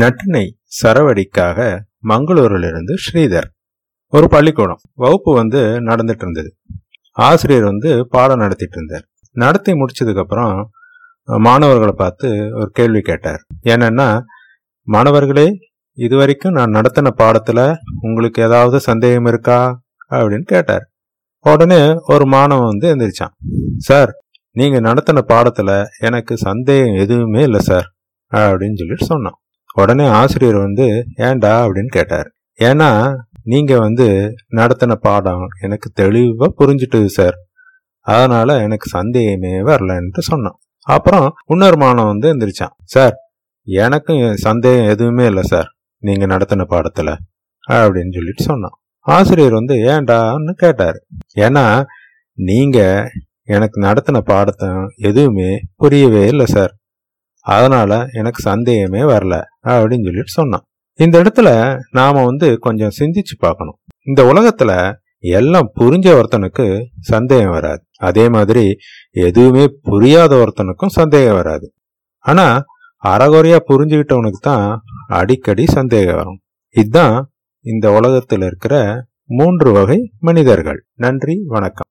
நட்டினை சரவடிக்காக மங்களூரிலிருந்து ஸ்ரீதர். ஒரு பள்ளிக்கூடம். வகுப்பு வந்து நடந்துட்டு இருந்தது ஆசிரியர் வந்து பாடம் நடத்திட்டு இருந்தார் நடத்தி முடிச்சதுக்கு அப்புறம் மாணவர்களை பார்த்து ஒரு கேள்வி கேட்டார். என்னன்னா மாணவர்களே இதுவரைக்கும் நான் நடத்தின பாடத்துல உங்களுக்கு ஏதாவது சந்தேகம் இருக்கா? அப்படின்னு கேட்டார். உடனே ஒரு மாணவன் வந்து எந்திரிச்சான். சார் நீங்க நடத்தின பாடத்துல எனக்கு சந்தேகம் எதுவுமே இல்லை சார் அப்படின்னு சொல்லிட்டு சொன்னான். உடனே ஆசிரியர் வந்து ஏண்டா அப்படின்னு கேட்டார். ஏன்னா நீங்க வந்து நடத்தின பாடம் எனக்கு தெளிவா புரிஞ்சிட்டது சார். அதனால எனக்கு சந்தேகமே வரலன்ட்டு சொன்னான். அப்புறம் இன்னொரு மாணவன் வந்து எந்திரிச்சான். சார் எனக்கும் சந்தேகம் எதுவுமே இல்லை சார். நீங்க நடத்தின பாடத்துல. அப்படின்னு சொல்லிட்டு சொன்னான். ஆசிரியர் வந்து ஏண்டான்னு கேட்டார். ஏன்னா நீங்க எனக்கு நடத்தின பாடத்தை எதுவுமே புரியவே இல்லை சார். அதனால எனக்கு சந்தேகமே வரல அப்படின்னு சொல்லிட்டு சொன்னான். இந்த இடத்துல நாம வந்து கொஞ்சம் சிந்திச்சு பார்க்கணும். இந்த உலகத்துல எல்லாம் புரிஞ்ச ஒருத்தனுக்கு சந்தேகம் வராது. அதே மாதிரி எதுவுமே புரியாத ஒருத்தனுக்கும் சந்தேகம் வராது. ஆனா அறகுறையா புரிஞ்சுக்கிட்டவனுக்கு தான் அடிக்கடி சந்தேகம் வரும். இதுதான் இந்த உலகத்தில் இருக்கிற மூன்று வகை மனிதர்கள். நன்றி வணக்கம்.